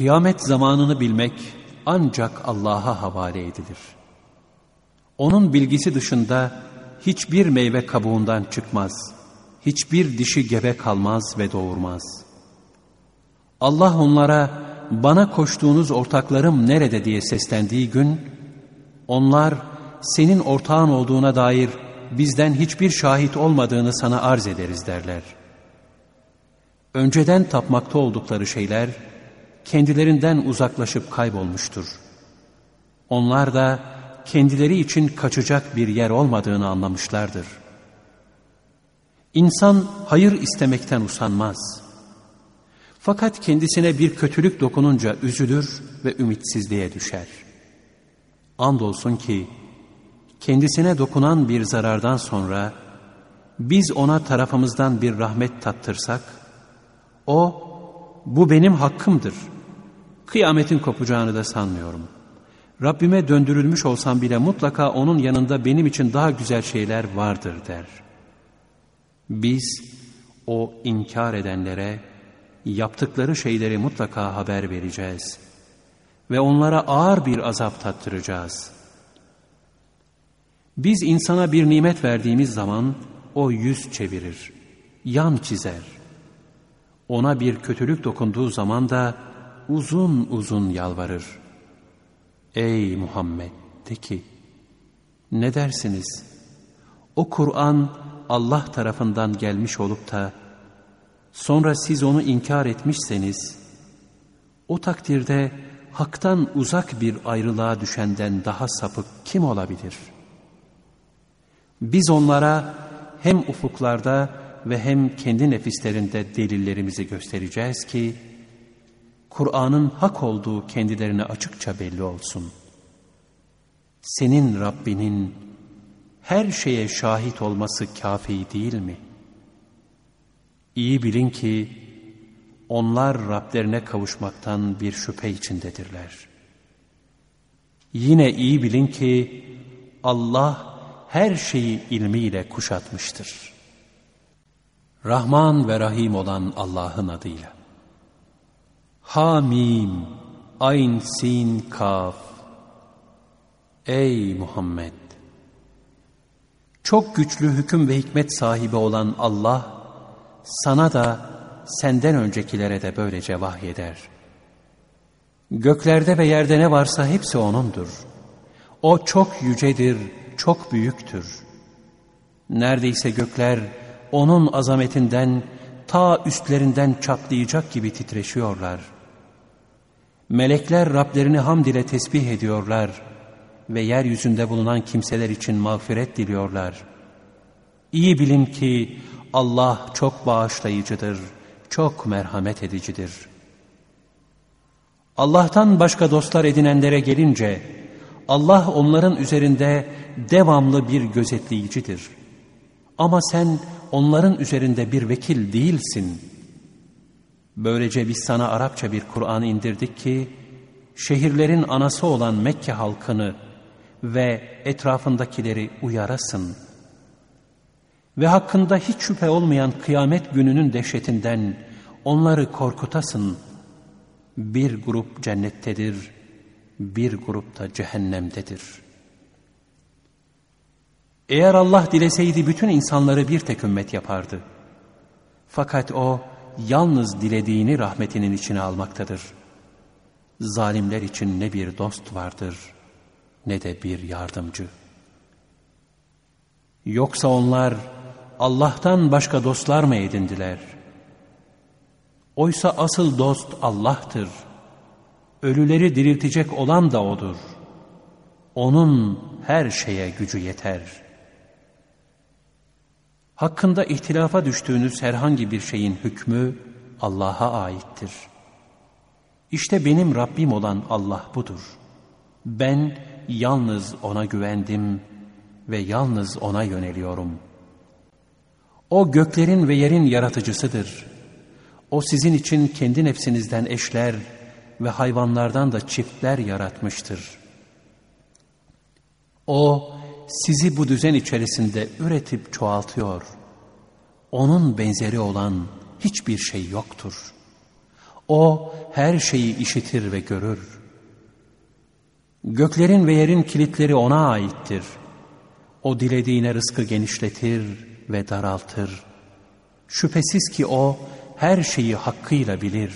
Kıyamet zamanını bilmek ancak Allah'a havale edilir. Onun bilgisi dışında hiçbir meyve kabuğundan çıkmaz, hiçbir dişi gebe kalmaz ve doğurmaz. Allah onlara bana koştuğunuz ortaklarım nerede diye seslendiği gün, onlar senin ortağın olduğuna dair bizden hiçbir şahit olmadığını sana arz ederiz derler. Önceden tapmakta oldukları şeyler kendilerinden uzaklaşıp kaybolmuştur. Onlar da kendileri için kaçacak bir yer olmadığını anlamışlardır. İnsan hayır istemekten usanmaz. Fakat kendisine bir kötülük dokununca üzülür ve ümitsizliğe düşer. Andolsun ki kendisine dokunan bir zarardan sonra biz ona tarafımızdan bir rahmet tattırsak, o bu benim hakkımdır. Kıyametin kopacağını da sanmıyorum. Rabbime döndürülmüş olsam bile mutlaka onun yanında benim için daha güzel şeyler vardır der. Biz o inkar edenlere yaptıkları şeyleri mutlaka haber vereceğiz ve onlara ağır bir azap tattıracağız.'' Biz insana bir nimet verdiğimiz zaman o yüz çevirir, yan çizer. Ona bir kötülük dokunduğu zaman da uzun uzun yalvarır. Ey Muhammed de ki, ne dersiniz? O Kur'an Allah tarafından gelmiş olup da sonra siz onu inkar etmişseniz, o takdirde haktan uzak bir ayrılığa düşenden daha sapık kim olabilir?'' Biz onlara hem ufuklarda ve hem kendi nefislerinde delillerimizi göstereceğiz ki, Kur'an'ın hak olduğu kendilerine açıkça belli olsun. Senin Rabbinin her şeye şahit olması kafi değil mi? İyi bilin ki onlar Rablerine kavuşmaktan bir şüphe içindedirler. Yine iyi bilin ki Allah her şeyi ilmiyle kuşatmıştır. Rahman ve Rahim olan Allah'ın adıyla. Hamim, Ayn, Sin, Kaf. Ey Muhammed! Çok güçlü hüküm ve hikmet sahibi olan Allah, sana da senden öncekilere de böylece vahyeder. Göklerde ve yerde ne varsa hepsi O'nundur. O çok yücedir, çok büyüktür. Neredeyse gökler onun azametinden ta üstlerinden çatlayacak gibi titreşiyorlar. Melekler Rablerini hamd ile tesbih ediyorlar ve yeryüzünde bulunan kimseler için mağfiret diliyorlar. İyi bilin ki Allah çok bağışlayıcıdır, çok merhamet edicidir. Allah'tan başka dostlar edinenlere gelince, Allah onların üzerinde devamlı bir gözetleyicidir. Ama sen onların üzerinde bir vekil değilsin. Böylece biz sana Arapça bir Kur'an indirdik ki, şehirlerin anası olan Mekke halkını ve etrafındakileri uyarasın. Ve hakkında hiç şüphe olmayan kıyamet gününün dehşetinden onları korkutasın. Bir grup cennettedir, bir grup da cehennemdedir.'' Eğer Allah dileseydi bütün insanları bir tek ümmet yapardı. Fakat O yalnız dilediğini rahmetinin içine almaktadır. Zalimler için ne bir dost vardır ne de bir yardımcı. Yoksa onlar Allah'tan başka dostlar mı edindiler? Oysa asıl dost Allah'tır. Ölüleri diriltecek olan da O'dur. O'nun her şeye gücü yeter.'' Hakkında ihtilafa düştüğünüz herhangi bir şeyin hükmü Allah'a aittir. İşte benim Rabbim olan Allah budur. Ben yalnız O'na güvendim ve yalnız O'na yöneliyorum. O göklerin ve yerin yaratıcısıdır. O sizin için kendi nefsinizden eşler ve hayvanlardan da çiftler yaratmıştır. O, sizi bu düzen içerisinde üretip çoğaltıyor. Onun benzeri olan hiçbir şey yoktur. O her şeyi işitir ve görür. Göklerin ve yerin kilitleri O'na aittir. O dilediğine rızkı genişletir ve daraltır. Şüphesiz ki O her şeyi hakkıyla bilir.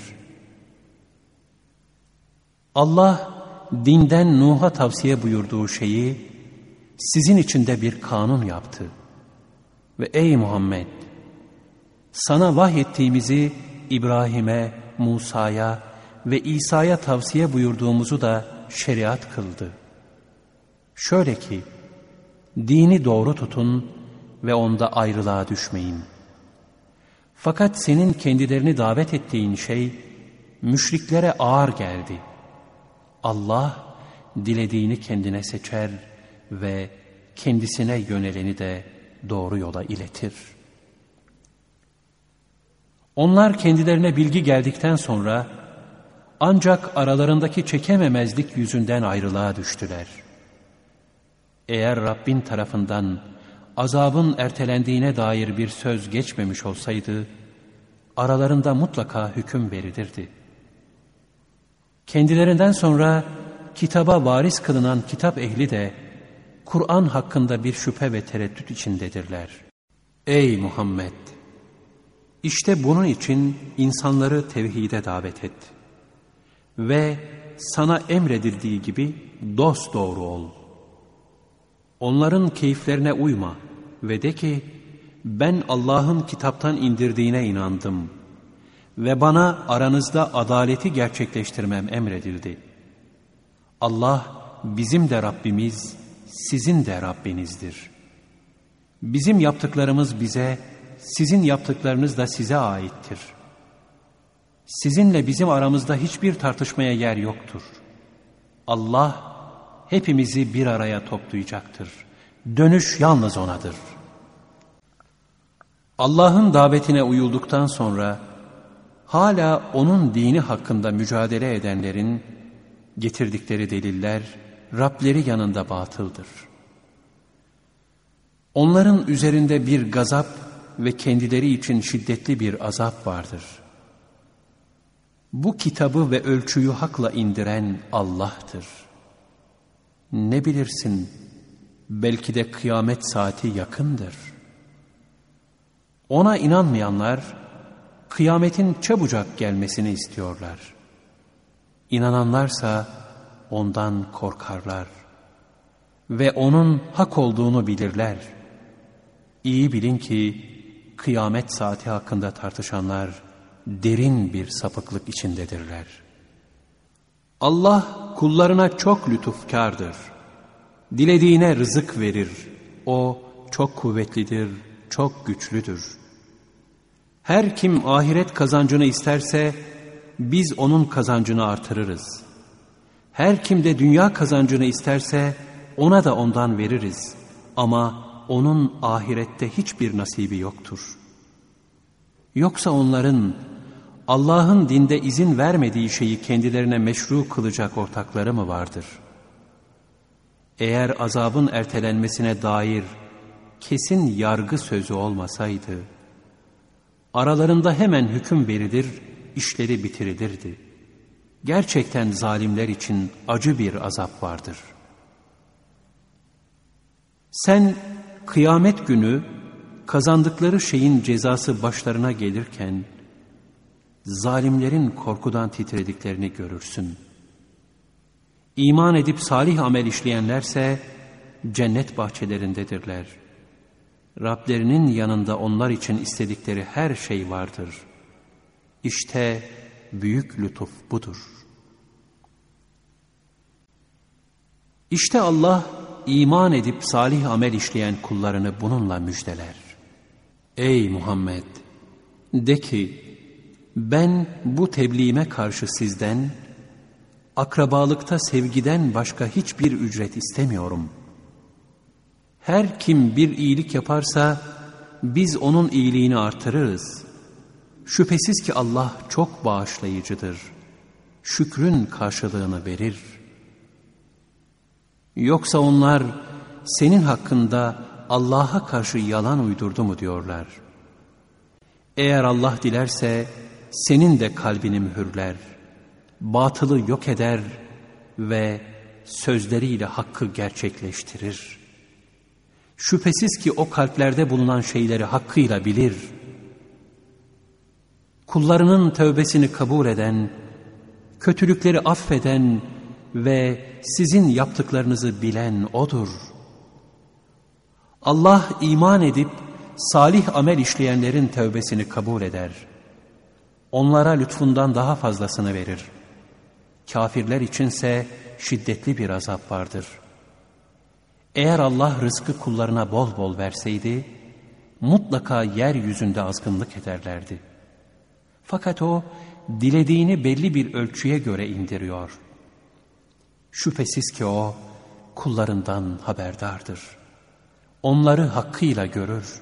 Allah dinden Nuh'a tavsiye buyurduğu şeyi sizin içinde bir kanun yaptı. Ve ey Muhammed sana vahyettiğimizi İbrahim'e, Musa'ya ve İsa'ya tavsiye buyurduğumuzu da şeriat kıldı. Şöyle ki, dini doğru tutun ve onda ayrılığa düşmeyin. Fakat senin kendilerini davet ettiğin şey, müşriklere ağır geldi. Allah, dilediğini kendine seçer ve kendisine yöneleni de doğru yola iletir.'' Onlar kendilerine bilgi geldikten sonra ancak aralarındaki çekememezlik yüzünden ayrılığa düştüler. Eğer Rabbin tarafından azabın ertelendiğine dair bir söz geçmemiş olsaydı, aralarında mutlaka hüküm verilirdi. Kendilerinden sonra kitaba varis kılınan kitap ehli de Kur'an hakkında bir şüphe ve tereddüt içindedirler. Ey Muhammed! İşte bunun için insanları tevhide davet et. Ve sana emredildiği gibi dost doğru ol. Onların keyiflerine uyma ve de ki ben Allah'ın kitaptan indirdiğine inandım ve bana aranızda adaleti gerçekleştirmem emredildi. Allah bizim de Rabbimiz, sizin de Rabbinizdir. Bizim yaptıklarımız bize sizin yaptıklarınız da size aittir. Sizinle bizim aramızda hiçbir tartışmaya yer yoktur. Allah hepimizi bir araya toplayacaktır. Dönüş yalnız O'nadır. Allah'ın davetine uyulduktan sonra hala O'nun dini hakkında mücadele edenlerin getirdikleri deliller Rableri yanında batıldır. Onların üzerinde bir gazap ve kendileri için şiddetli bir azap vardır. Bu kitabı ve ölçüyü hakla indiren Allah'tır. Ne bilirsin, belki de kıyamet saati yakındır. Ona inanmayanlar, kıyametin çabucak gelmesini istiyorlar. İnananlarsa ondan korkarlar ve onun hak olduğunu bilirler. İyi bilin ki, kıyamet saati hakkında tartışanlar derin bir sapıklık içindedirler. Allah kullarına çok lütufkardır. Dilediğine rızık verir. O çok kuvvetlidir, çok güçlüdür. Her kim ahiret kazancını isterse biz onun kazancını artırırız. Her kim de dünya kazancını isterse ona da ondan veririz. Ama onun ahirette hiçbir nasibi yoktur. Yoksa onların Allah'ın dinde izin vermediği şeyi kendilerine meşru kılacak ortakları mı vardır? Eğer azabın ertelenmesine dair kesin yargı sözü olmasaydı, aralarında hemen hüküm verilir, işleri bitirilirdi. Gerçekten zalimler için acı bir azap vardır. Sen kıyamet günü kazandıkları şeyin cezası başlarına gelirken zalimlerin korkudan titrediklerini görürsün. İman edip salih amel işleyenlerse cennet bahçelerindedirler. Rablerinin yanında onlar için istedikleri her şey vardır. İşte büyük lütuf budur. İşte Allah iman edip salih amel işleyen kullarını bununla müjdeler. Ey Muhammed! De ki, ben bu tebliğime karşı sizden, akrabalıkta sevgiden başka hiçbir ücret istemiyorum. Her kim bir iyilik yaparsa, biz onun iyiliğini artırırız. Şüphesiz ki Allah çok bağışlayıcıdır. Şükrün karşılığını verir.'' Yoksa onlar senin hakkında Allah'a karşı yalan uydurdu mu diyorlar. Eğer Allah dilerse senin de kalbini mühürler, batılı yok eder ve sözleriyle hakkı gerçekleştirir. Şüphesiz ki o kalplerde bulunan şeyleri hakkıyla bilir. Kullarının tövbesini kabul eden, kötülükleri affeden ve sizin yaptıklarınızı bilen O'dur. Allah iman edip salih amel işleyenlerin tövbesini kabul eder. Onlara lütfundan daha fazlasını verir. Kafirler içinse şiddetli bir azap vardır. Eğer Allah rızkı kullarına bol bol verseydi, mutlaka yeryüzünde azgınlık ederlerdi. Fakat O, dilediğini belli bir ölçüye göre indiriyor. Şüphesiz ki O, kullarından haberdardır. Onları hakkıyla görür.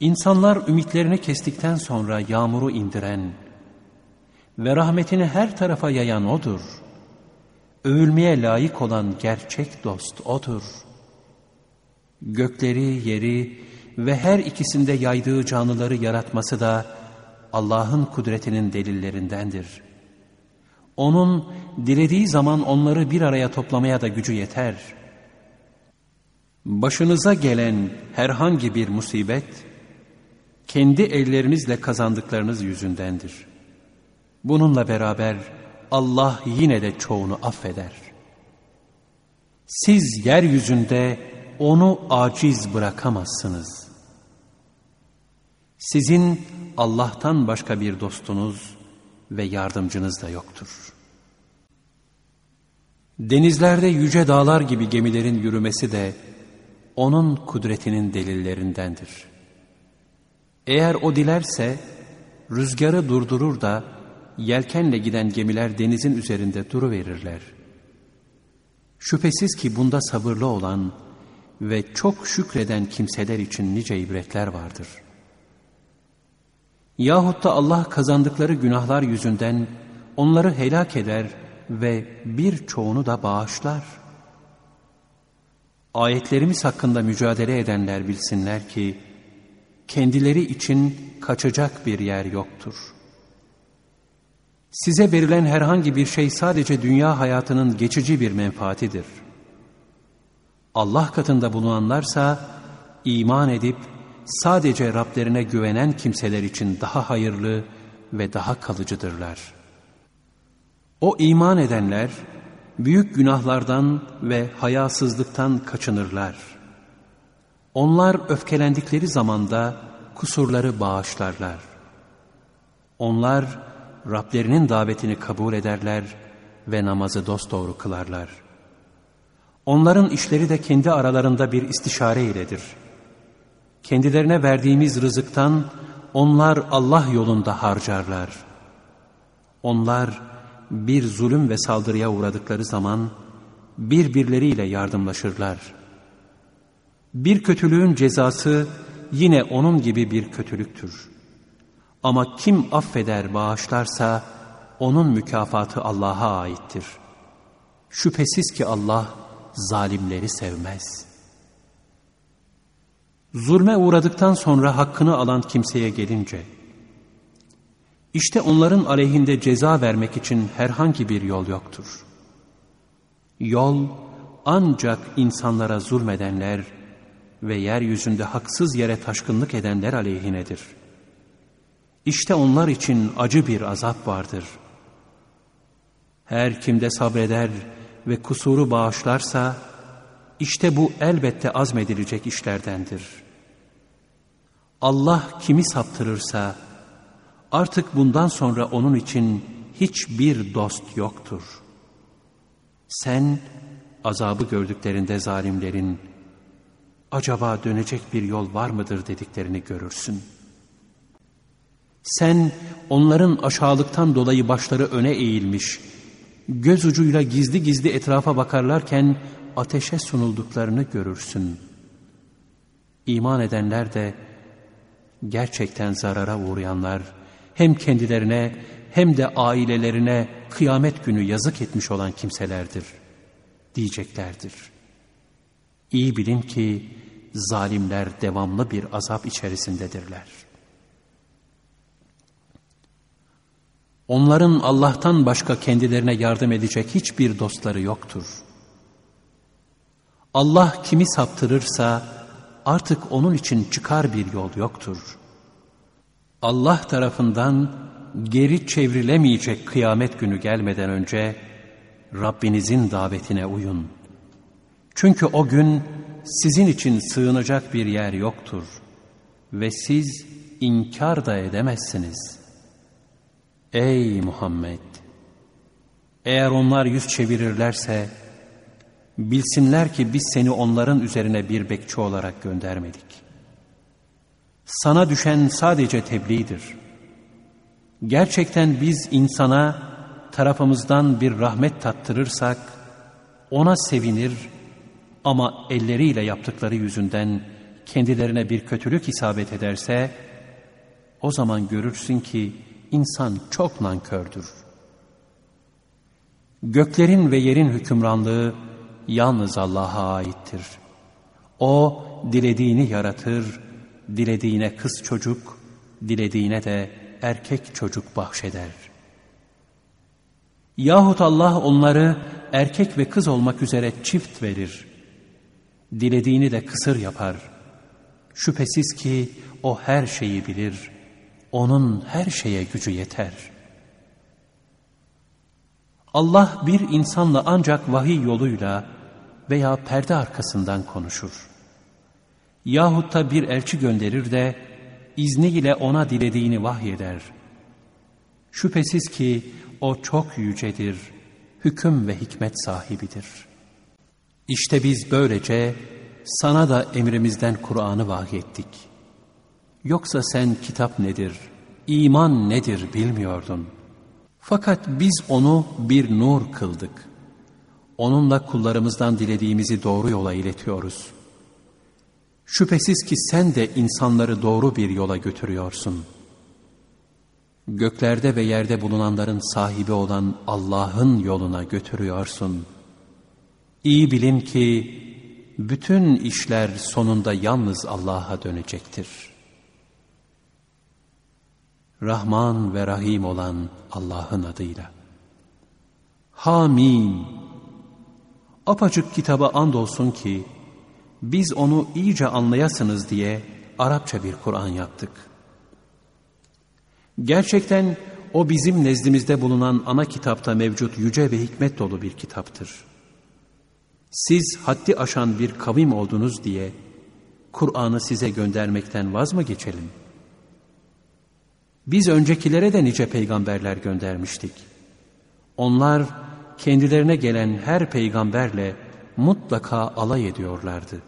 İnsanlar ümitlerini kestikten sonra yağmuru indiren ve rahmetini her tarafa yayan O'dur. Övülmeye layık olan gerçek dost O'dur. Gökleri, yeri ve her ikisinde yaydığı canlıları yaratması da Allah'ın kudretinin delillerindendir. Onun dilediği zaman onları bir araya toplamaya da gücü yeter. Başınıza gelen herhangi bir musibet, kendi ellerinizle kazandıklarınız yüzündendir. Bununla beraber Allah yine de çoğunu affeder. Siz yeryüzünde onu aciz bırakamazsınız. Sizin Allah'tan başka bir dostunuz ve yardımcınız da yoktur. Denizlerde yüce dağlar gibi gemilerin yürümesi de onun kudretinin delillerindendir. Eğer o dilerse rüzgarı durdurur da yelkenle giden gemiler denizin üzerinde duruverirler. Şüphesiz ki bunda sabırlı olan ve çok şükreden kimseler için nice ibretler vardır. Yahut da Allah kazandıkları günahlar yüzünden onları helak eder ve birçoğunu da bağışlar. Ayetlerimiz hakkında mücadele edenler bilsinler ki, kendileri için kaçacak bir yer yoktur. Size verilen herhangi bir şey sadece dünya hayatının geçici bir menfaatidir. Allah katında bulunanlarsa iman edip sadece Rablerine güvenen kimseler için daha hayırlı ve daha kalıcıdırlar. O iman edenler büyük günahlardan ve hayasızlıktan kaçınırlar.'' Onlar öfkelendikleri zamanda kusurları bağışlarlar. Onlar Rablerinin davetini kabul ederler ve namazı dosdoğru kılarlar. Onların işleri de kendi aralarında bir istişare iledir. Kendilerine verdiğimiz rızıktan onlar Allah yolunda harcarlar. Onlar bir zulüm ve saldırıya uğradıkları zaman birbirleriyle yardımlaşırlar.'' Bir kötülüğün cezası yine onun gibi bir kötülüktür. Ama kim affeder, bağışlarsa onun mükafatı Allah'a aittir. Şüphesiz ki Allah zalimleri sevmez. Zulme uğradıktan sonra hakkını alan kimseye gelince, işte onların aleyhinde ceza vermek için herhangi bir yol yoktur. Yol ancak insanlara zulmedenler, ve yeryüzünde haksız yere taşkınlık edenler aleyhinedir. İşte onlar için acı bir azap vardır. Her kimde sabreder ve kusuru bağışlarsa, işte bu elbette azmedilecek işlerdendir. Allah kimi saptırırsa, artık bundan sonra onun için hiçbir dost yoktur. Sen, azabı gördüklerinde zalimlerin, acaba dönecek bir yol var mıdır dediklerini görürsün. Sen onların aşağılıktan dolayı başları öne eğilmiş, göz ucuyla gizli gizli etrafa bakarlarken ateşe sunulduklarını görürsün. İman edenler de gerçekten zarara uğrayanlar hem kendilerine hem de ailelerine kıyamet günü yazık etmiş olan kimselerdir diyeceklerdir. İyi bilin ki zalimler devamlı bir azap içerisindedirler. Onların Allah'tan başka kendilerine yardım edecek hiçbir dostları yoktur. Allah kimi saptırırsa artık onun için çıkar bir yol yoktur. Allah tarafından geri çevrilemeyecek kıyamet günü gelmeden önce Rabbinizin davetine uyun. Çünkü o gün sizin için sığınacak bir yer yoktur ve siz inkar da edemezsiniz. Ey Muhammed! Eğer onlar yüz çevirirlerse, bilsinler ki biz seni onların üzerine bir bekçi olarak göndermedik. Sana düşen sadece tebliğdir. Gerçekten biz insana tarafımızdan bir rahmet tattırırsak, ona sevinir ama elleriyle yaptıkları yüzünden kendilerine bir kötülük isabet ederse, o zaman görürsün ki insan çok nankördür. Göklerin ve yerin hükümranlığı yalnız Allah'a aittir. O dilediğini yaratır, dilediğine kız çocuk, dilediğine de erkek çocuk bahşeder. Yahut Allah onları erkek ve kız olmak üzere çift verir. Dilediğini de kısır yapar. Şüphesiz ki o her şeyi bilir. Onun her şeye gücü yeter. Allah bir insanla ancak vahiy yoluyla veya perde arkasından konuşur. Yahut da bir elçi gönderir de izniyle ona dilediğini vahyeder. Şüphesiz ki o çok yücedir, hüküm ve hikmet sahibidir. İşte biz böylece sana da emrimizden Kur'an'ı vahyettik. Yoksa sen kitap nedir, iman nedir bilmiyordun. Fakat biz onu bir nur kıldık. Onunla kullarımızdan dilediğimizi doğru yola iletiyoruz. Şüphesiz ki sen de insanları doğru bir yola götürüyorsun. Göklerde ve yerde bulunanların sahibi olan Allah'ın yoluna götürüyorsun. İyi bilin ki bütün işler sonunda yalnız Allah'a dönecektir. Rahman ve Rahim olan Allah'ın adıyla. Hamim. Apacık kitaba andolsun ki, biz onu iyice anlayasınız diye Arapça bir Kur'an yaptık. Gerçekten o bizim nezdimizde bulunan ana kitapta mevcut yüce ve hikmet dolu bir kitaptır. Siz haddi aşan bir kavim oldunuz diye Kur'an'ı size göndermekten vaz mı geçelim? Biz öncekilere de nice peygamberler göndermiştik. Onlar kendilerine gelen her peygamberle mutlaka alay ediyorlardı.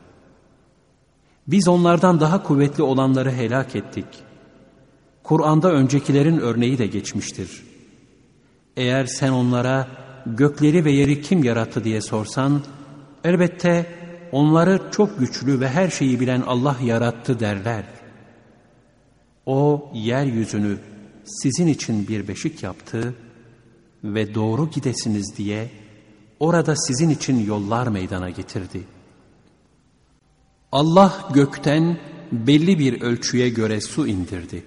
Biz onlardan daha kuvvetli olanları helak ettik. Kur'an'da öncekilerin örneği de geçmiştir. Eğer sen onlara gökleri ve yeri kim yarattı diye sorsan, elbette onları çok güçlü ve her şeyi bilen Allah yarattı derler. O yeryüzünü sizin için bir beşik yaptı ve doğru gidesiniz diye orada sizin için yollar meydana getirdi. Allah gökten belli bir ölçüye göre su indirdi.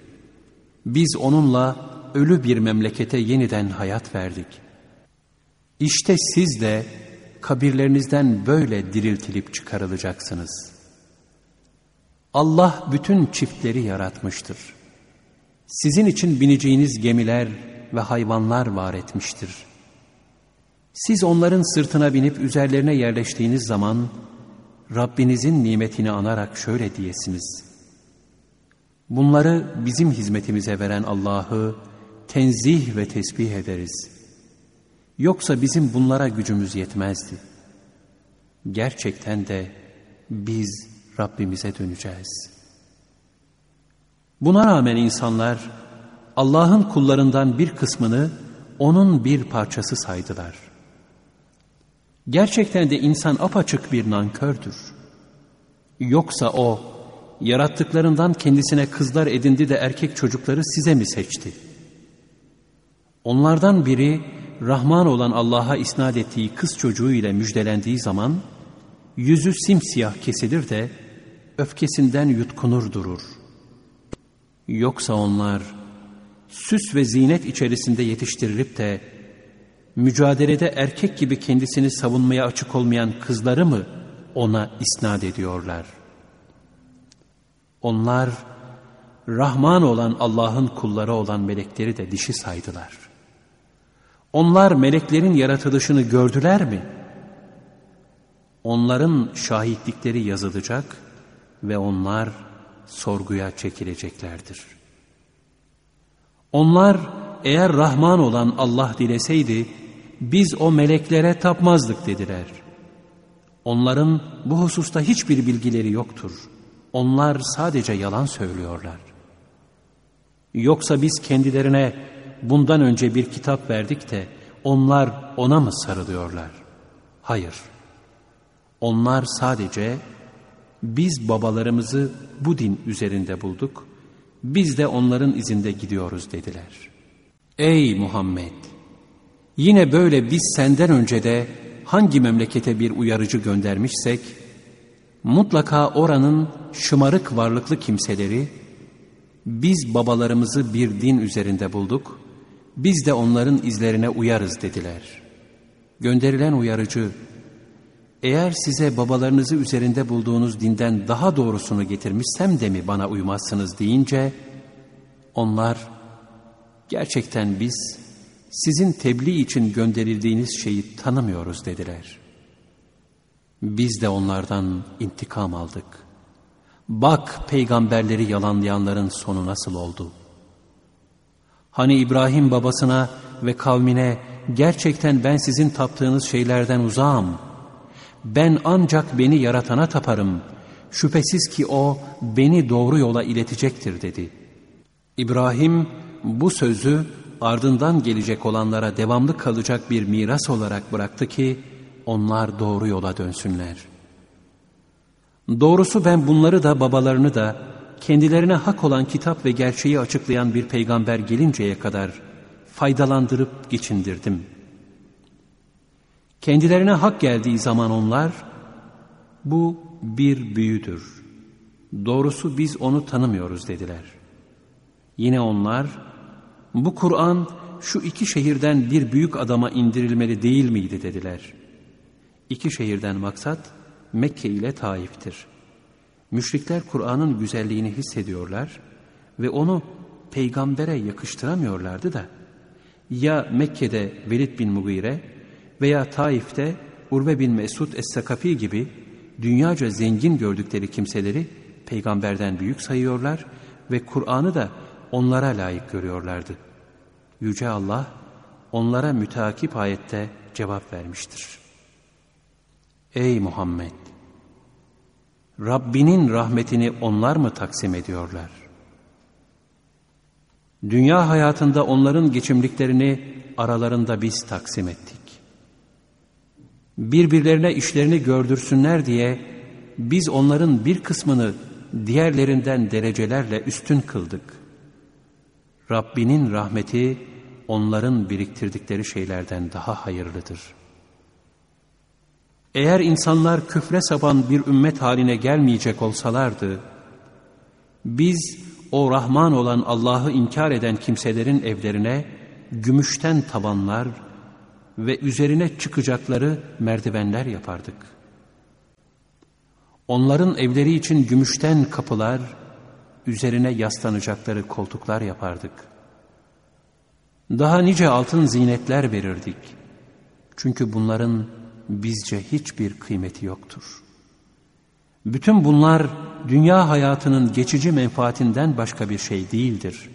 Biz onunla ölü bir memlekete yeniden hayat verdik. İşte siz de kabirlerinizden böyle diriltilip çıkarılacaksınız. Allah bütün çiftleri yaratmıştır. Sizin için bineceğiniz gemiler ve hayvanlar var etmiştir. Siz onların sırtına binip üzerlerine yerleştiğiniz zaman Rabbinizin nimetini anarak şöyle diyesiniz. Bunları bizim hizmetimize veren Allah'ı tenzih ve tesbih ederiz. Yoksa bizim bunlara gücümüz yetmezdi. Gerçekten de biz Rabbimize döneceğiz. Buna rağmen insanlar Allah'ın kullarından bir kısmını onun bir parçası saydılar. Gerçekten de insan apaçık bir nankördür. Yoksa o, yarattıklarından kendisine kızlar edindi de erkek çocukları size mi seçti? Onlardan biri, Rahman olan Allah'a isnat ettiği kız çocuğu ile müjdelendiği zaman, yüzü simsiyah kesilir de, öfkesinden yutkunur durur. Yoksa onlar, süs ve zinet içerisinde yetiştirilip de mücadelede erkek gibi kendisini savunmaya açık olmayan kızları mı ona isnat ediyorlar? Onlar Rahman olan Allah'ın kulları olan melekleri de dişi saydılar. Onlar meleklerin yaratılışını gördüler mi? Onların şahitlikleri yazılacak ve onlar sorguya çekileceklerdir. Onlar eğer Rahman olan Allah dileseydi biz o meleklere tapmazdık dediler. Onların bu hususta hiçbir bilgileri yoktur. Onlar sadece yalan söylüyorlar. Yoksa biz kendilerine bundan önce bir kitap verdik de onlar ona mı sarılıyorlar? Hayır. Onlar sadece biz babalarımızı bu din üzerinde bulduk, biz de onların izinde gidiyoruz dediler. Ey Muhammed! Yine böyle biz senden önce de hangi memlekete bir uyarıcı göndermişsek, mutlaka oranın şımarık varlıklı kimseleri, biz babalarımızı bir din üzerinde bulduk, biz de onların izlerine uyarız dediler. Gönderilen uyarıcı, eğer size babalarınızı üzerinde bulduğunuz dinden daha doğrusunu getirmişsem de mi bana uymazsınız deyince, onlar, gerçekten biz sizin tebliğ için gönderildiğiniz şeyi tanımıyoruz dediler. Biz de onlardan intikam aldık. Bak peygamberleri yalanlayanların sonu nasıl oldu? Hani İbrahim babasına ve kavmine gerçekten ben sizin taptığınız şeylerden uzağım. Ben ancak beni yaratana taparım. Şüphesiz ki o beni doğru yola iletecektir dedi. İbrahim bu sözü ardından gelecek olanlara devamlı kalacak bir miras olarak bıraktı ki onlar doğru yola dönsünler. Doğrusu ben bunları da babalarını da kendilerine hak olan kitap ve gerçeği açıklayan bir peygamber gelinceye kadar faydalandırıp geçindirdim. Kendilerine hak geldiği zaman onlar, bu bir büyüdür. Doğrusu biz onu tanımıyoruz dediler. Yine onlar, bu Kur'an şu iki şehirden bir büyük adama indirilmeli değil miydi dediler. İki şehirden maksat Mekke ile Taif'tir. Müşrikler Kur'an'ın güzelliğini hissediyorlar ve onu peygambere yakıştıramıyorlardı da ya Mekke'de Velid bin Mugire veya Taif'te Urve bin Mesud Es-Sakafi gibi dünyaca zengin gördükleri kimseleri peygamberden büyük sayıyorlar ve Kur'an'ı da onlara layık görüyorlardı. Yüce Allah onlara müteakip ayette cevap vermiştir. Ey Muhammed! Rabbinin rahmetini onlar mı taksim ediyorlar? Dünya hayatında onların geçimliklerini aralarında biz taksim ettik. Birbirlerine işlerini gördürsünler diye biz onların bir kısmını diğerlerinden derecelerle üstün kıldık. Rabbinin rahmeti onların biriktirdikleri şeylerden daha hayırlıdır. Eğer insanlar küfre sapan bir ümmet haline gelmeyecek olsalardı, biz o Rahman olan Allah'ı inkar eden kimselerin evlerine gümüşten tavanlar ve üzerine çıkacakları merdivenler yapardık. Onların evleri için gümüşten kapılar, üzerine yaslanacakları koltuklar yapardık. Daha nice altın zinetler verirdik. Çünkü bunların bizce hiçbir kıymeti yoktur. Bütün bunlar dünya hayatının geçici menfaatinden başka bir şey değildir.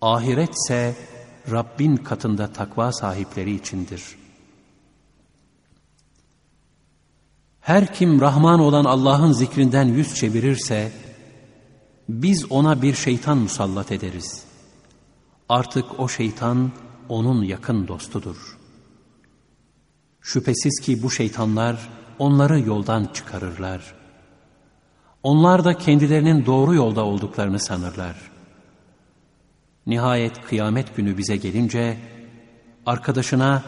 Ahiretse Rabbin katında takva sahipleri içindir. Her kim Rahman olan Allah'ın zikrinden yüz çevirirse, biz ona bir şeytan musallat ederiz. Artık o şeytan onun yakın dostudur. Şüphesiz ki bu şeytanlar onları yoldan çıkarırlar. Onlar da kendilerinin doğru yolda olduklarını sanırlar. Nihayet kıyamet günü bize gelince arkadaşına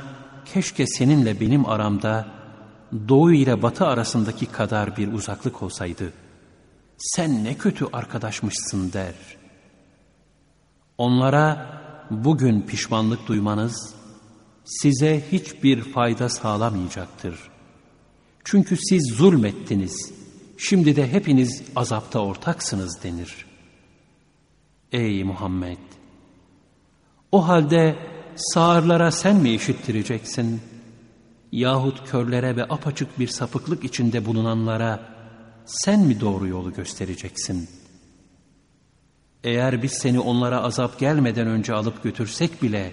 keşke seninle benim aramda doğu ile batı arasındaki kadar bir uzaklık olsaydı.'' sen ne kötü arkadaşmışsın der. Onlara bugün pişmanlık duymanız size hiçbir fayda sağlamayacaktır. Çünkü siz zulmettiniz. Şimdi de hepiniz azapta ortaksınız denir. Ey Muhammed! O halde sağırlara sen mi işittireceksin? Yahut körlere ve apaçık bir sapıklık içinde bulunanlara sen mi doğru yolu göstereceksin? Eğer biz seni onlara azap gelmeden önce alıp götürsek bile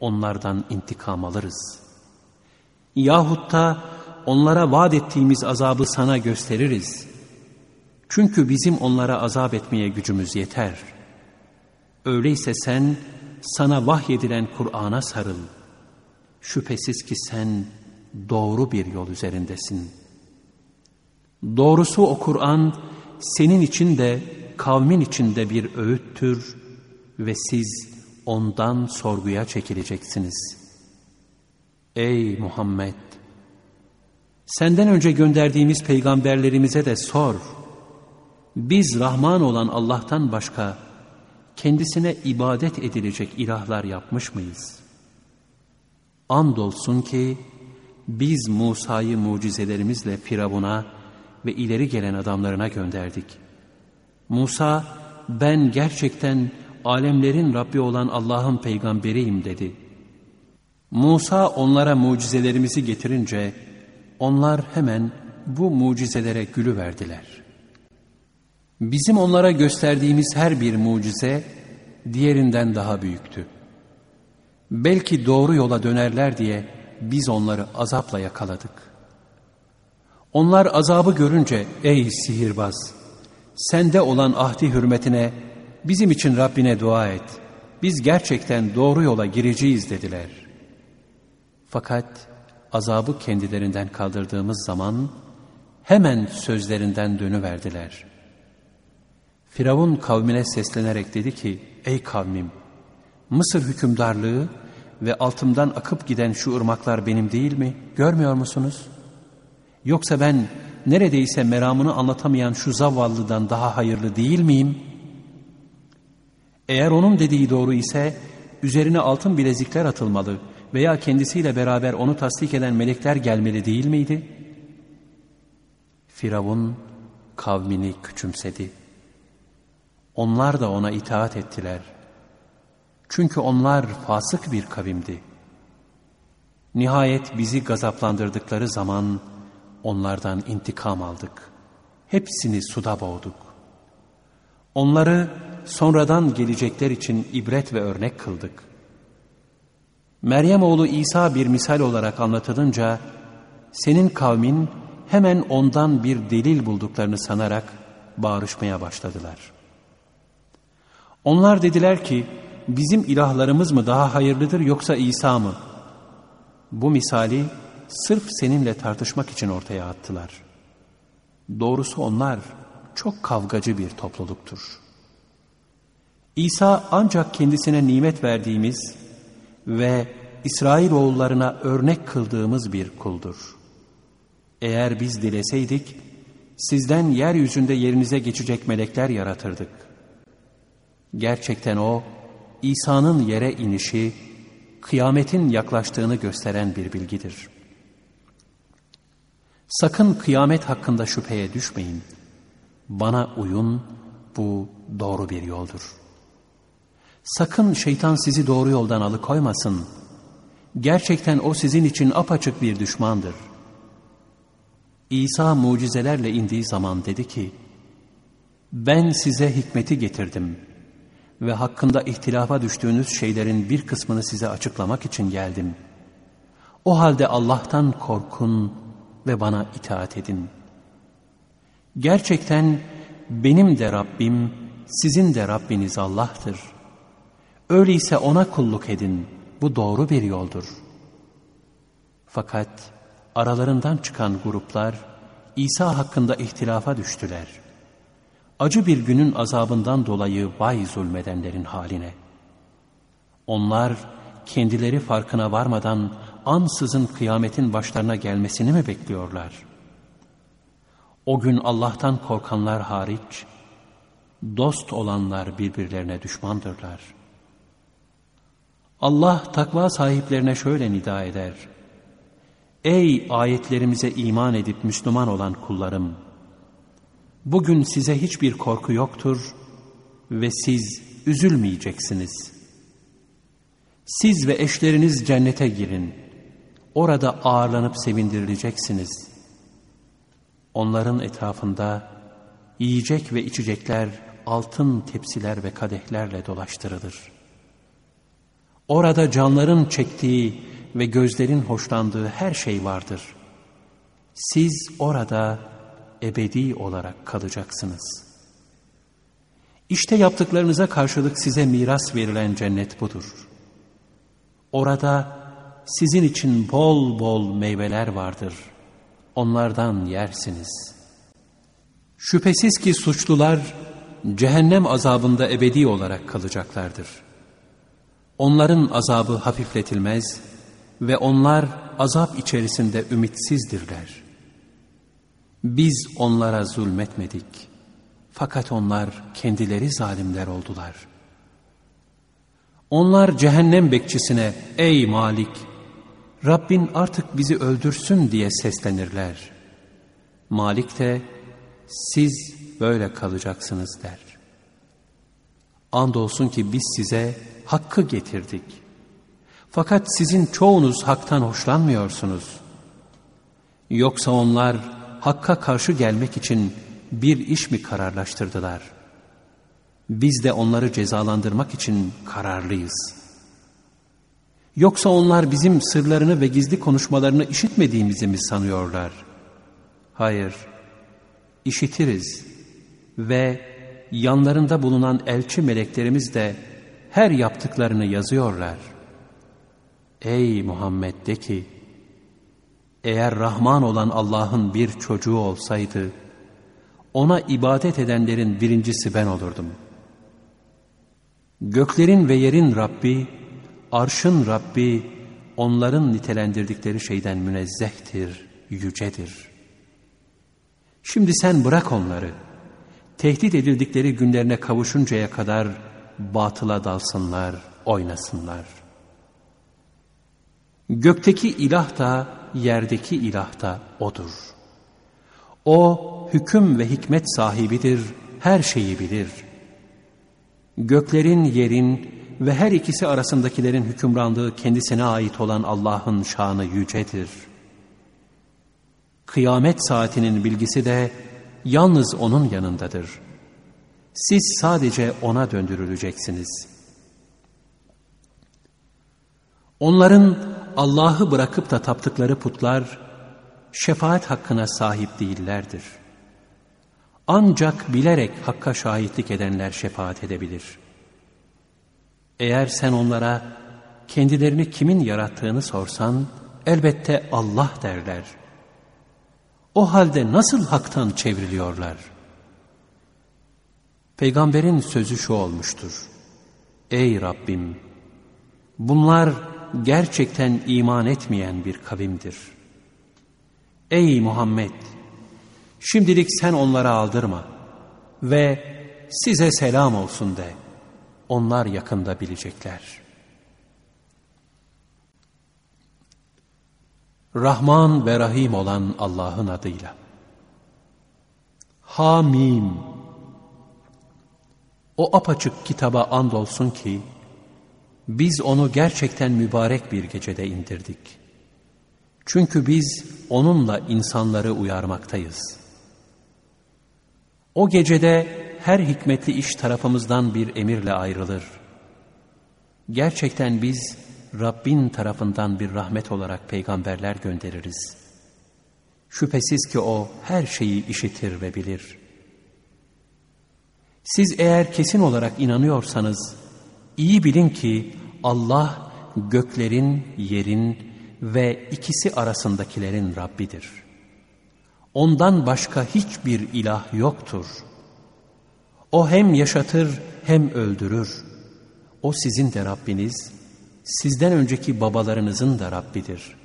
onlardan intikam alırız. Yahut da onlara vaat ettiğimiz azabı sana gösteririz. Çünkü bizim onlara azap etmeye gücümüz yeter. Öyleyse sen sana vahyedilen Kur'an'a sarıl. Şüphesiz ki sen doğru bir yol üzerindesin. Doğrusu o Kur'an senin için de kavmin için de bir öğüttür ve siz ondan sorguya çekileceksiniz. Ey Muhammed! Senden önce gönderdiğimiz peygamberlerimize de sor. Biz Rahman olan Allah'tan başka kendisine ibadet edilecek ilahlar yapmış mıyız? Andolsun ki biz Musa'yı mucizelerimizle Firavun'a ve ileri gelen adamlarına gönderdik. Musa ben gerçekten alemlerin Rabbi olan Allah'ın peygamberiyim dedi. Musa onlara mucizelerimizi getirince onlar hemen bu mucizelere gülü verdiler. Bizim onlara gösterdiğimiz her bir mucize diğerinden daha büyüktü. Belki doğru yola dönerler diye biz onları azapla yakaladık. Onlar azabı görünce ey sihirbaz sende olan ahdi hürmetine bizim için Rabbine dua et. Biz gerçekten doğru yola gireceğiz dediler. Fakat azabı kendilerinden kaldırdığımız zaman hemen sözlerinden dönüverdiler. Firavun kavmine seslenerek dedi ki, Ey kavmim, Mısır hükümdarlığı ve altımdan akıp giden şu ırmaklar benim değil mi? Görmüyor musunuz? Yoksa ben neredeyse meramını anlatamayan şu zavallıdan daha hayırlı değil miyim? Eğer onun dediği doğru ise üzerine altın bilezikler atılmalı veya kendisiyle beraber onu tasdik eden melekler gelmeli değil miydi? Firavun kavmini küçümsedi. Onlar da ona itaat ettiler. Çünkü onlar fasık bir kavimdi. Nihayet bizi gazaplandırdıkları zaman onlardan intikam aldık. Hepsini suda boğduk. Onları sonradan gelecekler için ibret ve örnek kıldık. Meryem oğlu İsa bir misal olarak anlatılınca senin kavmin hemen ondan bir delil bulduklarını sanarak bağırışmaya başladılar. Onlar dediler ki bizim ilahlarımız mı daha hayırlıdır yoksa İsa mı? Bu misali sırf seninle tartışmak için ortaya attılar. Doğrusu onlar çok kavgacı bir topluluktur. İsa ancak kendisine nimet verdiğimiz ve İsrail oğullarına örnek kıldığımız bir kuldur. Eğer biz dileseydik, sizden yeryüzünde yerinize geçecek melekler yaratırdık. Gerçekten o, İsa'nın yere inişi, kıyametin yaklaştığını gösteren bir bilgidir. Sakın kıyamet hakkında şüpheye düşmeyin. Bana uyun, bu doğru bir yoldur. Sakın şeytan sizi doğru yoldan alıkoymasın. Gerçekten o sizin için apaçık bir düşmandır. İsa mucizelerle indiği zaman dedi ki, ben size hikmeti getirdim ve hakkında ihtilafa düştüğünüz şeylerin bir kısmını size açıklamak için geldim. O halde Allah'tan korkun ve bana itaat edin. Gerçekten benim de Rabbim, sizin de Rabbiniz Allah'tır. Öyleyse O'na kulluk edin, bu doğru bir yoldur. Fakat aralarından çıkan gruplar İsa hakkında ihtilafa düştüler. Acı bir günün azabından dolayı vay zulmedenlerin haline. Onlar kendileri farkına varmadan ansızın kıyametin başlarına gelmesini mi bekliyorlar? O gün Allah'tan korkanlar hariç, dost olanlar birbirlerine düşmandırlar. Allah takva sahiplerine şöyle nida eder. Ey ayetlerimize iman edip Müslüman olan kullarım! Bugün size hiçbir korku yoktur ve siz üzülmeyeceksiniz. Siz ve eşleriniz cennete girin. Orada ağırlanıp sevindirileceksiniz. Onların etrafında yiyecek ve içecekler altın tepsiler ve kadehlerle dolaştırılır. Orada canların çektiği ve gözlerin hoşlandığı her şey vardır. Siz orada ebedi olarak kalacaksınız. İşte yaptıklarınıza karşılık size miras verilen cennet budur. Orada sizin için bol bol meyveler vardır. Onlardan yersiniz. Şüphesiz ki suçlular cehennem azabında ebedi olarak kalacaklardır. Onların azabı hafifletilmez ve onlar azap içerisinde ümitsizdirler. Biz onlara zulmetmedik. Fakat onlar kendileri zalimler oldular. Onlar cehennem bekçisine ey Malik Rabbin artık bizi öldürsün diye seslenirler. Malik de siz böyle kalacaksınız der. Andolsun ki biz size hakkı getirdik. Fakat sizin çoğunuz haktan hoşlanmıyorsunuz. Yoksa onlar hakka karşı gelmek için bir iş mi kararlaştırdılar? Biz de onları cezalandırmak için kararlıyız. Yoksa onlar bizim sırlarını ve gizli konuşmalarını işitmediğimizi mi sanıyorlar? Hayır, işitiriz ve yanlarında bulunan elçi meleklerimiz de her yaptıklarını yazıyorlar. Ey Muhammed de ki, eğer Rahman olan Allah'ın bir çocuğu olsaydı, ona ibadet edenlerin birincisi ben olurdum. Göklerin ve yerin Rabbi, arşın Rabbi, onların nitelendirdikleri şeyden münezzehtir, yücedir. Şimdi sen bırak onları, tehdit edildikleri günlerine kavuşuncaya kadar batıla dalsınlar, oynasınlar. Gökteki ilah da, yerdeki ilah da O'dur. O, hüküm ve hikmet sahibidir, her şeyi bilir. Göklerin, yerin ve her ikisi arasındakilerin hükümranlığı kendisine ait olan Allah'ın şanı yücedir. Kıyamet saatinin bilgisi de yalnız O'nun yanındadır. Siz sadece O'na döndürüleceksiniz. Onların Allah'ı bırakıp da taptıkları putlar, şefaat hakkına sahip değillerdir. Ancak bilerek hakka şahitlik edenler şefaat edebilir. Eğer sen onlara kendilerini kimin yarattığını sorsan, elbette Allah derler. O halde nasıl haktan çevriliyorlar? Peygamberin sözü şu olmuştur. Ey Rabbim! Bunlar gerçekten iman etmeyen bir kavimdir.'' Ey Muhammed! Şimdilik sen onlara aldırma ve size selam olsun de. Onlar yakında bilecekler. Rahman ve Rahim olan Allah'ın adıyla. Hamim. O apaçık kitaba andolsun ki, biz onu gerçekten mübarek bir gecede indirdik.'' Çünkü biz onunla insanları uyarmaktayız. O gecede her hikmetli iş tarafımızdan bir emirle ayrılır. Gerçekten biz Rabbin tarafından bir rahmet olarak peygamberler göndeririz. Şüphesiz ki O her şeyi işitir ve bilir. Siz eğer kesin olarak inanıyorsanız, iyi bilin ki Allah göklerin, yerin, ve ikisi arasındakilerin Rabbidir. Ondan başka hiçbir ilah yoktur. O hem yaşatır hem öldürür. O sizin de Rabbiniz, sizden önceki babalarınızın da Rabbidir.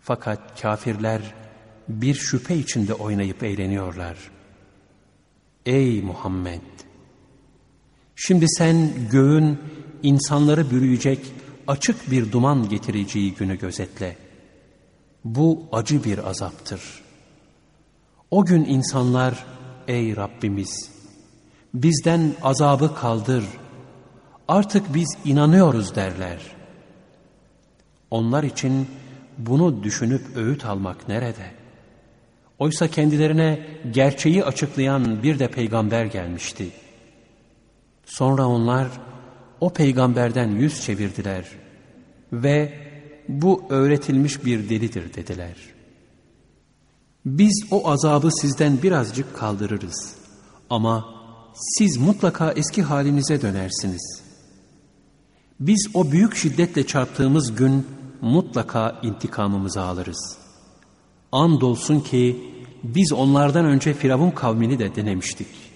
Fakat kafirler bir şüphe içinde oynayıp eğleniyorlar. Ey Muhammed! Şimdi sen göğün insanları bürüyecek açık bir duman getireceği günü gözetle. Bu acı bir azaptır. O gün insanlar, ey Rabbimiz, bizden azabı kaldır, artık biz inanıyoruz derler. Onlar için bunu düşünüp öğüt almak nerede? Oysa kendilerine gerçeği açıklayan bir de peygamber gelmişti. Sonra onlar o peygamberden yüz çevirdiler ve bu öğretilmiş bir delidir dediler. Biz o azabı sizden birazcık kaldırırız ama siz mutlaka eski halinize dönersiniz. Biz o büyük şiddetle çarptığımız gün mutlaka intikamımızı alırız. Andolsun ki biz onlardan önce Firavun kavmini de denemiştik.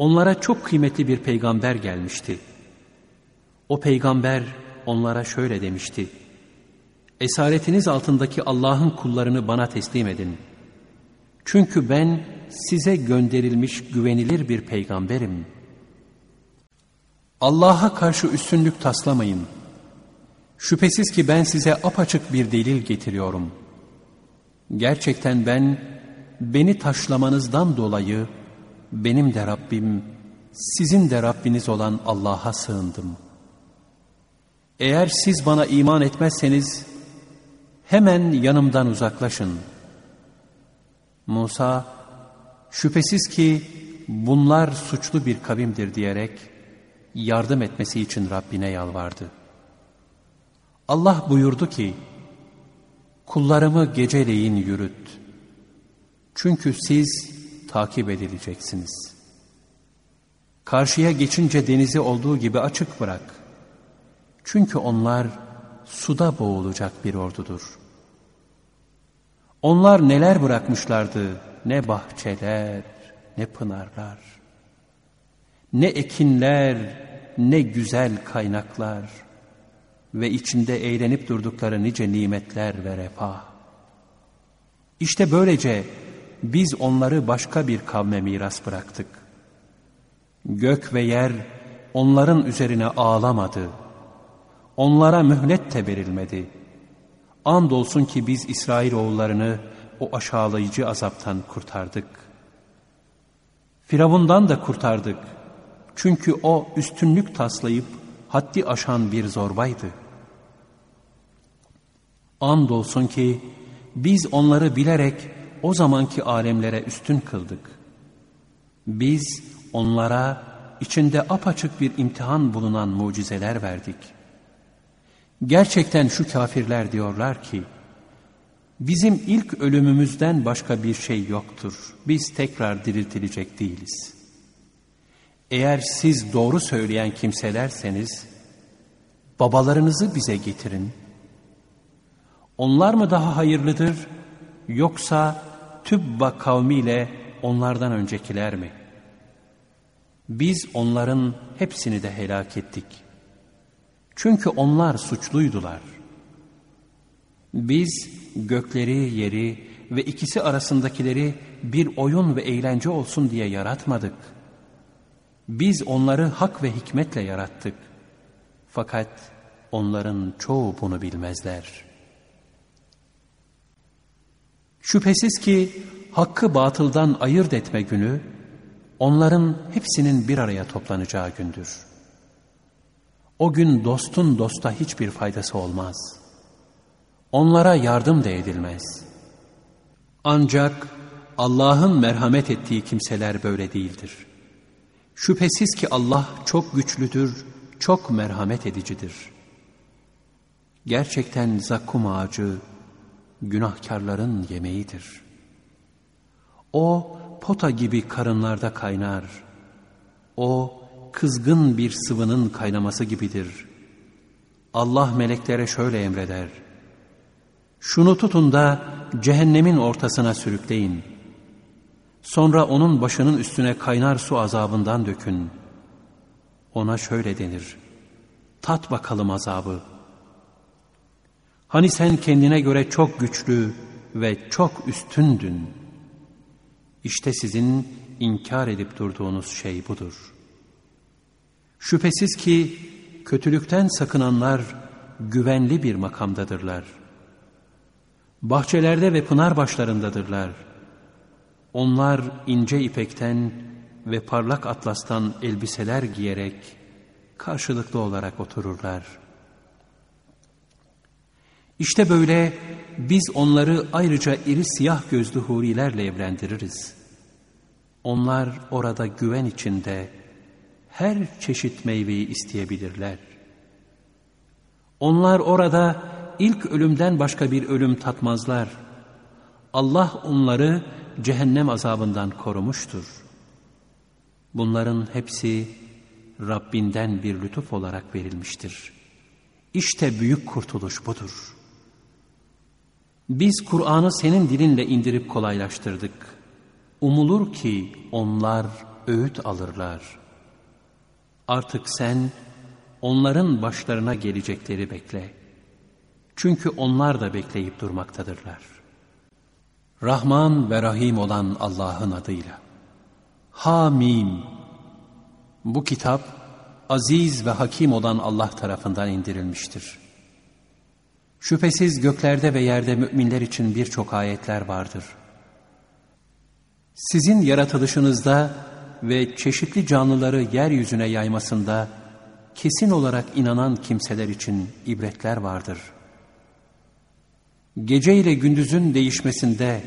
Onlara çok kıymetli bir peygamber gelmişti. O peygamber onlara şöyle demişti. Esaretiniz altındaki Allah'ın kullarını bana teslim edin. Çünkü ben size gönderilmiş güvenilir bir peygamberim. Allah'a karşı üstünlük taslamayın. Şüphesiz ki ben size apaçık bir delil getiriyorum. Gerçekten ben beni taşlamanızdan dolayı benim de Rabbim, sizin de Rabbiniz olan Allah'a sığındım. Eğer siz bana iman etmezseniz hemen yanımdan uzaklaşın. Musa, şüphesiz ki bunlar suçlu bir kavimdir diyerek yardım etmesi için Rabbine yalvardı. Allah buyurdu ki, kullarımı geceleyin yürüt. Çünkü siz takip edileceksiniz. Karşıya geçince denizi olduğu gibi açık bırak. Çünkü onlar suda boğulacak bir ordudur. Onlar neler bırakmışlardı, ne bahçeler, ne pınarlar, ne ekinler, ne güzel kaynaklar ve içinde eğlenip durdukları nice nimetler ve refah. İşte böylece biz onları başka bir kavme miras bıraktık. Gök ve yer onların üzerine ağlamadı. Onlara mühlet de verilmedi. Andolsun ki biz İsrail oğullarını o aşağılayıcı azaptan kurtardık. Firavundan da kurtardık. Çünkü o üstünlük taslayıp haddi aşan bir zorbaydı. Andolsun ki biz onları bilerek o zamanki alemlere üstün kıldık. Biz onlara içinde apaçık bir imtihan bulunan mucizeler verdik. Gerçekten şu kafirler diyorlar ki, bizim ilk ölümümüzden başka bir şey yoktur. Biz tekrar diriltilecek değiliz. Eğer siz doğru söyleyen kimselerseniz, babalarınızı bize getirin. Onlar mı daha hayırlıdır, yoksa Tübba kavmiyle onlardan öncekiler mi? Biz onların hepsini de helak ettik. Çünkü onlar suçluydular. Biz gökleri, yeri ve ikisi arasındakileri bir oyun ve eğlence olsun diye yaratmadık. Biz onları hak ve hikmetle yarattık. Fakat onların çoğu bunu bilmezler.'' Şüphesiz ki hakkı batıldan ayırt etme günü, onların hepsinin bir araya toplanacağı gündür. O gün dostun dosta hiçbir faydası olmaz. Onlara yardım da edilmez. Ancak Allah'ın merhamet ettiği kimseler böyle değildir. Şüphesiz ki Allah çok güçlüdür, çok merhamet edicidir. Gerçekten zakkum ağacı, günahkarların yemeğidir. O pota gibi karınlarda kaynar. O kızgın bir sıvının kaynaması gibidir. Allah meleklere şöyle emreder. Şunu tutun da cehennemin ortasına sürükleyin. Sonra onun başının üstüne kaynar su azabından dökün. Ona şöyle denir. Tat bakalım azabı. Hani sen kendine göre çok güçlü ve çok üstündün. İşte sizin inkar edip durduğunuz şey budur. Şüphesiz ki kötülükten sakınanlar güvenli bir makamdadırlar. Bahçelerde ve pınar başlarındadırlar. Onlar ince ipekten ve parlak atlastan elbiseler giyerek karşılıklı olarak otururlar. İşte böyle biz onları ayrıca iri siyah gözlü hurilerle evlendiririz. Onlar orada güven içinde her çeşit meyveyi isteyebilirler. Onlar orada ilk ölümden başka bir ölüm tatmazlar. Allah onları cehennem azabından korumuştur. Bunların hepsi Rabbinden bir lütuf olarak verilmiştir. İşte büyük kurtuluş budur. Biz Kur'an'ı senin dilinle indirip kolaylaştırdık. Umulur ki onlar öğüt alırlar. Artık sen onların başlarına gelecekleri bekle. Çünkü onlar da bekleyip durmaktadırlar. Rahman ve Rahim olan Allah'ın adıyla. Hamim. Bu kitap aziz ve hakim olan Allah tarafından indirilmiştir. Şüphesiz göklerde ve yerde müminler için birçok ayetler vardır. Sizin yaratılışınızda ve çeşitli canlıları yeryüzüne yaymasında kesin olarak inanan kimseler için ibretler vardır. Gece ile gündüzün değişmesinde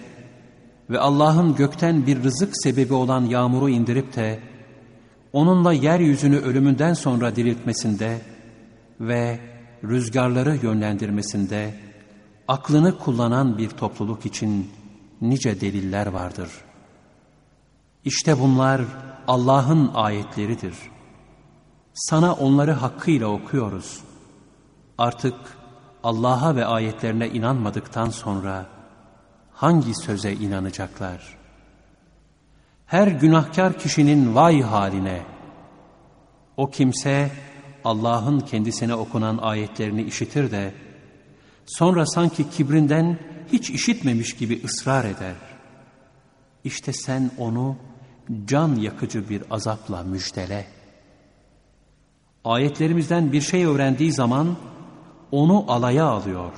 ve Allah'ın gökten bir rızık sebebi olan yağmuru indirip de onunla yeryüzünü ölümünden sonra diriltmesinde ve rüzgarları yönlendirmesinde aklını kullanan bir topluluk için nice deliller vardır. İşte bunlar Allah'ın ayetleridir. Sana onları hakkıyla okuyoruz. Artık Allah'a ve ayetlerine inanmadıktan sonra hangi söze inanacaklar? Her günahkar kişinin vay haline. O kimse Allah'ın kendisine okunan ayetlerini işitir de sonra sanki kibrinden hiç işitmemiş gibi ısrar eder. İşte sen onu can yakıcı bir azapla müjdele. Ayetlerimizden bir şey öğrendiği zaman onu alaya alıyor.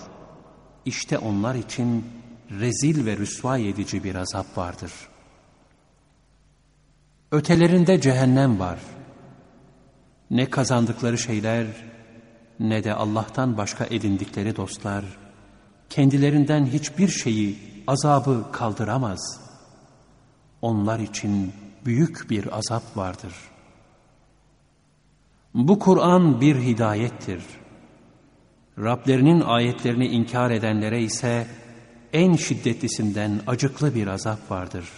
İşte onlar için rezil ve rüsva edici bir azap vardır. Ötelerinde cehennem var. Ne kazandıkları şeyler ne de Allah'tan başka edindikleri dostlar kendilerinden hiçbir şeyi azabı kaldıramaz. Onlar için büyük bir azap vardır. Bu Kur'an bir hidayettir. Rablerinin ayetlerini inkar edenlere ise en şiddetlisinden acıklı bir azap vardır.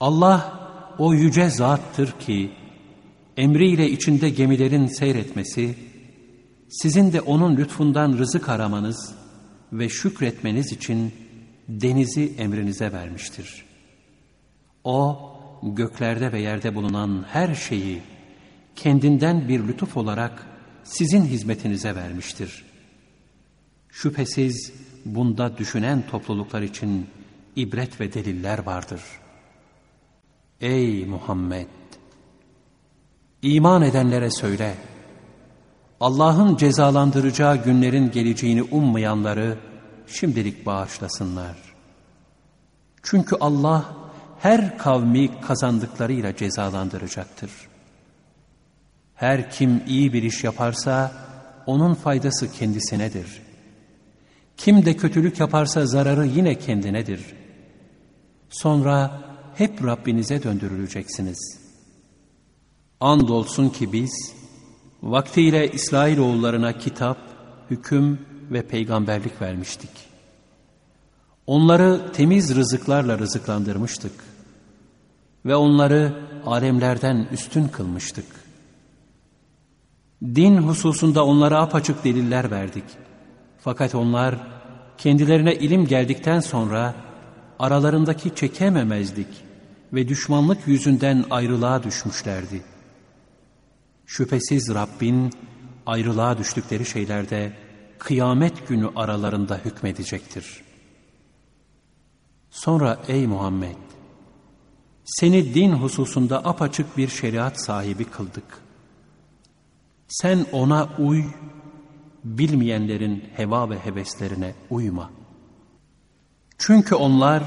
Allah o yüce zattır ki emriyle içinde gemilerin seyretmesi, sizin de onun lütfundan rızık aramanız ve şükretmeniz için denizi emrinize vermiştir. O göklerde ve yerde bulunan her şeyi kendinden bir lütuf olarak sizin hizmetinize vermiştir. Şüphesiz bunda düşünen topluluklar için ibret ve deliller vardır. Ey Muhammed! İman edenlere söyle, Allah'ın cezalandıracağı günlerin geleceğini ummayanları şimdilik bağışlasınlar. Çünkü Allah her kavmi kazandıklarıyla cezalandıracaktır. Her kim iyi bir iş yaparsa onun faydası kendisinedir. Kim de kötülük yaparsa zararı yine kendinedir. Sonra hep Rabbinize döndürüleceksiniz. Andolsun ki biz vaktiyle İsrailoğullarına kitap, hüküm ve peygamberlik vermiştik. Onları temiz rızıklarla rızıklandırmıştık ve onları alemlerden üstün kılmıştık. Din hususunda onlara apaçık deliller verdik. Fakat onlar kendilerine ilim geldikten sonra aralarındaki çekememezlik ve düşmanlık yüzünden ayrılığa düşmüşlerdi. Şüphesiz Rabbin ayrılığa düştükleri şeylerde kıyamet günü aralarında hükmedecektir. Sonra ey Muhammed Seni din hususunda apaçık bir şeriat sahibi kıldık. Sen ona uy, bilmeyenlerin heva ve heveslerine uyma. Çünkü onlar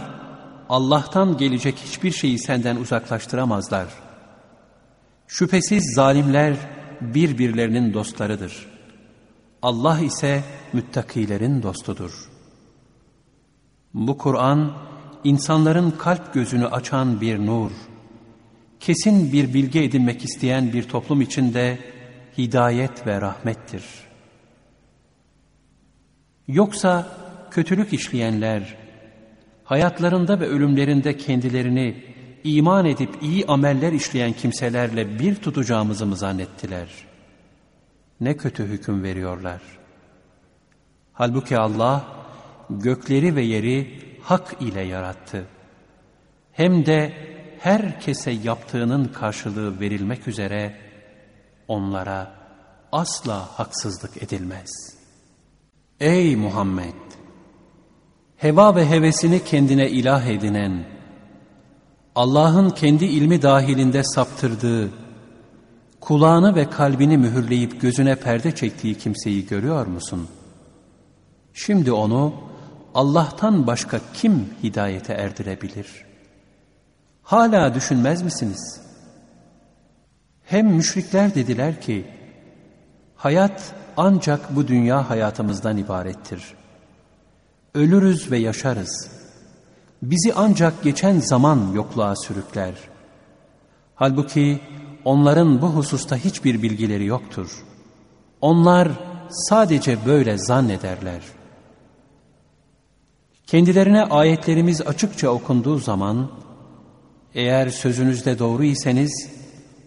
Allah'tan gelecek hiçbir şeyi senden uzaklaştıramazlar. Şüphesiz zalimler birbirlerinin dostlarıdır. Allah ise müttakilerin dostudur. Bu Kur'an, insanların kalp gözünü açan bir nur, kesin bir bilgi edinmek isteyen bir toplum içinde hidayet ve rahmettir. Yoksa kötülük işleyenler, hayatlarında ve ölümlerinde kendilerini iman edip iyi ameller işleyen kimselerle bir tutacağımızı mı zannettiler? Ne kötü hüküm veriyorlar. Halbuki Allah gökleri ve yeri hak ile yarattı. Hem de herkese yaptığının karşılığı verilmek üzere onlara asla haksızlık edilmez. Ey Muhammed! Heva ve hevesini kendine ilah edinen, Allah'ın kendi ilmi dahilinde saptırdığı, kulağını ve kalbini mühürleyip gözüne perde çektiği kimseyi görüyor musun? Şimdi onu Allah'tan başka kim hidayete erdirebilir? Hala düşünmez misiniz? Hem müşrikler dediler ki, hayat ancak bu dünya hayatımızdan ibarettir. Ölürüz ve yaşarız. Bizi ancak geçen zaman yokluğa sürükler. Halbuki onların bu hususta hiçbir bilgileri yoktur. Onlar sadece böyle zannederler. Kendilerine ayetlerimiz açıkça okunduğu zaman, eğer sözünüzde doğru iseniz,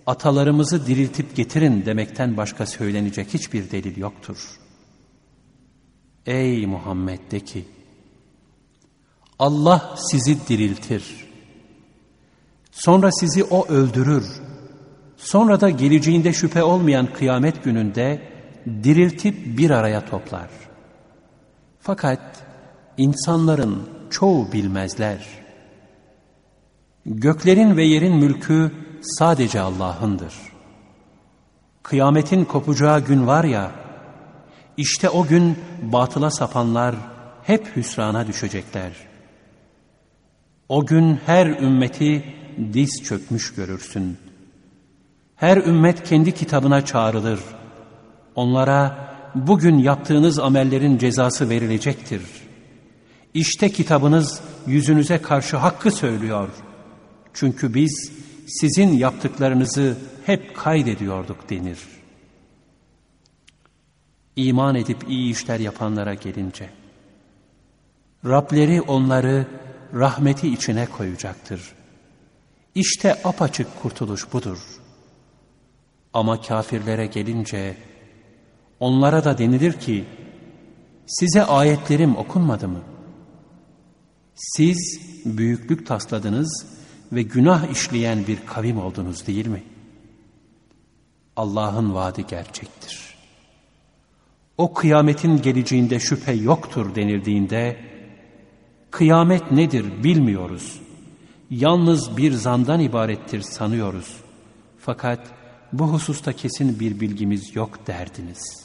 atalarımızı diriltip getirin demekten başka söylenecek hiçbir delil yoktur. Ey Muhammed de ki, Allah sizi diriltir. Sonra sizi O öldürür. Sonra da geleceğinde şüphe olmayan kıyamet gününde diriltip bir araya toplar. Fakat insanların çoğu bilmezler. Göklerin ve yerin mülkü sadece Allah'ındır. Kıyametin kopacağı gün var ya, işte o gün batıla sapanlar hep hüsrana düşecekler. O gün her ümmeti diz çökmüş görürsün. Her ümmet kendi kitabına çağrılır. Onlara bugün yaptığınız amellerin cezası verilecektir. İşte kitabınız yüzünüze karşı hakkı söylüyor. Çünkü biz sizin yaptıklarınızı hep kaydediyorduk denir. İman edip iyi işler yapanlara gelince, Rableri onları rahmeti içine koyacaktır. İşte apaçık kurtuluş budur. Ama kafirlere gelince, onlara da denilir ki, size ayetlerim okunmadı mı? Siz büyüklük tasladınız ve günah işleyen bir kavim oldunuz değil mi? Allah'ın vaadi gerçektir. O kıyametin geleceğinde şüphe yoktur denildiğinde, kıyamet nedir bilmiyoruz. Yalnız bir zandan ibarettir sanıyoruz. Fakat bu hususta kesin bir bilgimiz yok derdiniz.''